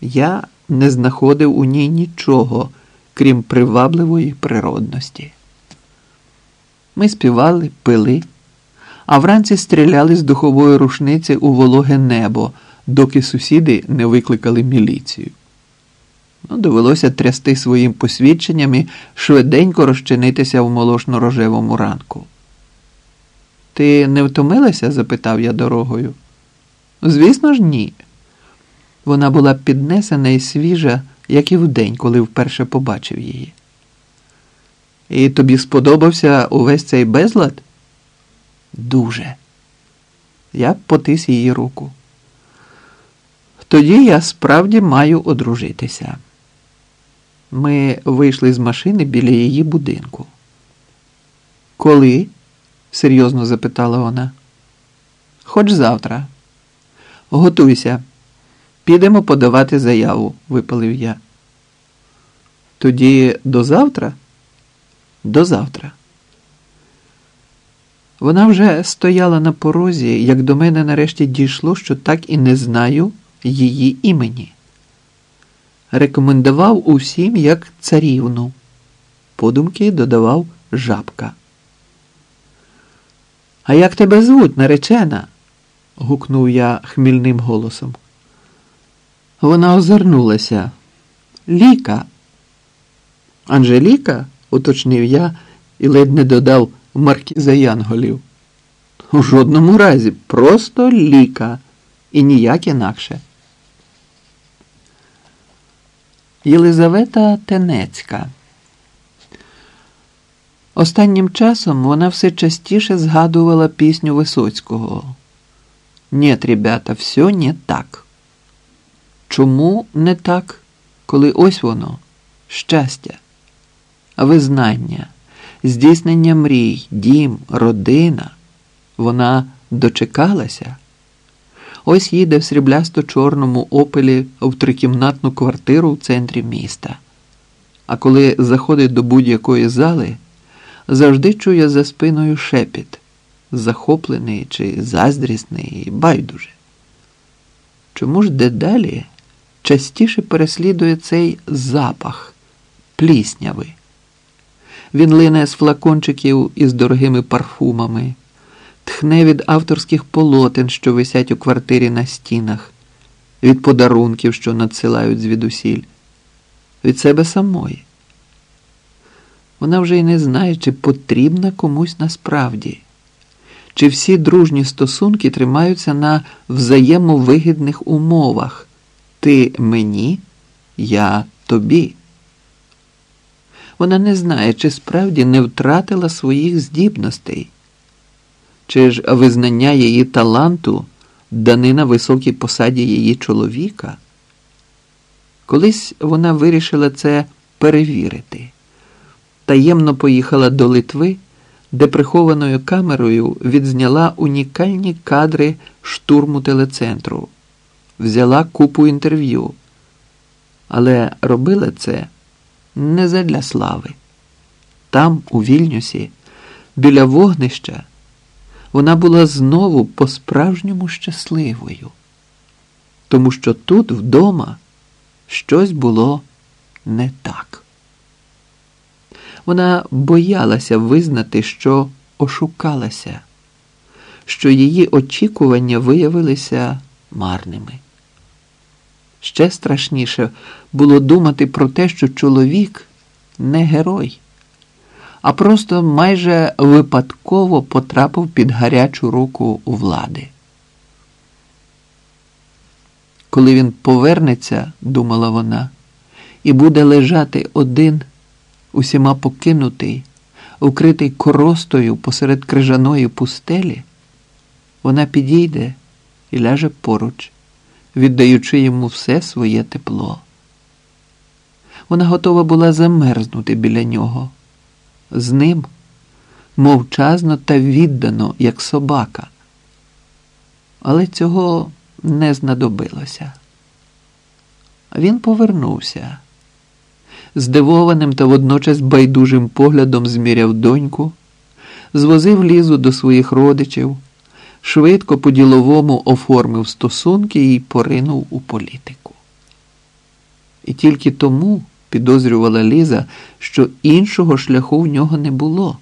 Я не знаходив у ній нічого, крім привабливої природності. Ми співали, пили, а вранці стріляли з духової рушниці у вологе небо, доки сусіди не викликали міліцію. Ну, довелося трясти своїм посвідченням і швиденько розчинитися в молошно-рожевому ранку. Ти не втомилася? запитав я дорогою. Звісно ж, ні. Вона була піднесена і свіжа, як і вдень, коли вперше побачив її. І тобі сподобався увесь цей безлад? Дуже. Я потис її руку. Тоді я справді маю одружитися. Ми вийшли з машини біля її будинку. Коли? серйозно запитала вона. Хоч завтра. Готуйся. Підемо подавати заяву, випалив я. Тоді до завтра? До завтра. Вона вже стояла на порозі, як до мене нарешті дійшло, що так і не знаю її імені. Рекомендував усім як царівну. Подумки додавав жабка. А як тебе звуть, наречена? гукнув я хмільним голосом. Вона озирнулася. Ліка. Анжеліка, уточнив я і ледь не додав маркіза Янголів. У жодному разі, просто ліка і ніяк інакше. Єлизавета Тенецька. Останнім часом вона все частіше згадувала пісню Висоцького. Нет, ребята, все не так. Чому не так, коли ось воно? Щастя, визнання, здійснення мрій, дім, родина, вона дочекалася? Ось їде в сріблясто-чорному опелі в трикімнатну квартиру в центрі міста. А коли заходить до будь-якої зали, завжди чує за спиною шепіт, захоплений чи заздрісний, байдуже. Чому ж дедалі частіше переслідує цей запах плісняви? Він лине з флакончиків із дорогими парфумами тхне від авторських полотен, що висять у квартирі на стінах, від подарунків, що надсилають звідусіль, від себе самої. Вона вже й не знає, чи потрібна комусь насправді, чи всі дружні стосунки тримаються на взаємовигідних умовах ти мені, я тобі. Вона не знає, чи справді не втратила своїх здібностей. Чи ж визнання її таланту данина високій посаді її чоловіка? Колись вона вирішила це перевірити. Таємно поїхала до Литви, де прихованою камерою відзняла унікальні кадри штурму телецентру, взяла купу інтерв'ю, але робила це не задля слави. Там, у Вільнюсі, біля вогнища вона була знову по-справжньому щасливою, тому що тут, вдома, щось було не так. Вона боялася визнати, що ошукалася, що її очікування виявилися марними. Ще страшніше було думати про те, що чоловік не герой а просто майже випадково потрапив під гарячу руку у влади. Коли він повернеться, думала вона, і буде лежати один, усіма покинутий, укритий коростою посеред крижаної пустелі, вона підійде і ляже поруч, віддаючи йому все своє тепло. Вона готова була замерзнути біля нього з ним мовчазно та віддано, як собака. Але цього не знадобилося. Він повернувся. Здивованим та водночас байдужим поглядом зміряв доньку, звозив лізу до своїх родичів, швидко по діловому оформив стосунки і поринув у політику. І тільки тому підозрювала Ліза, що іншого шляху в нього не було.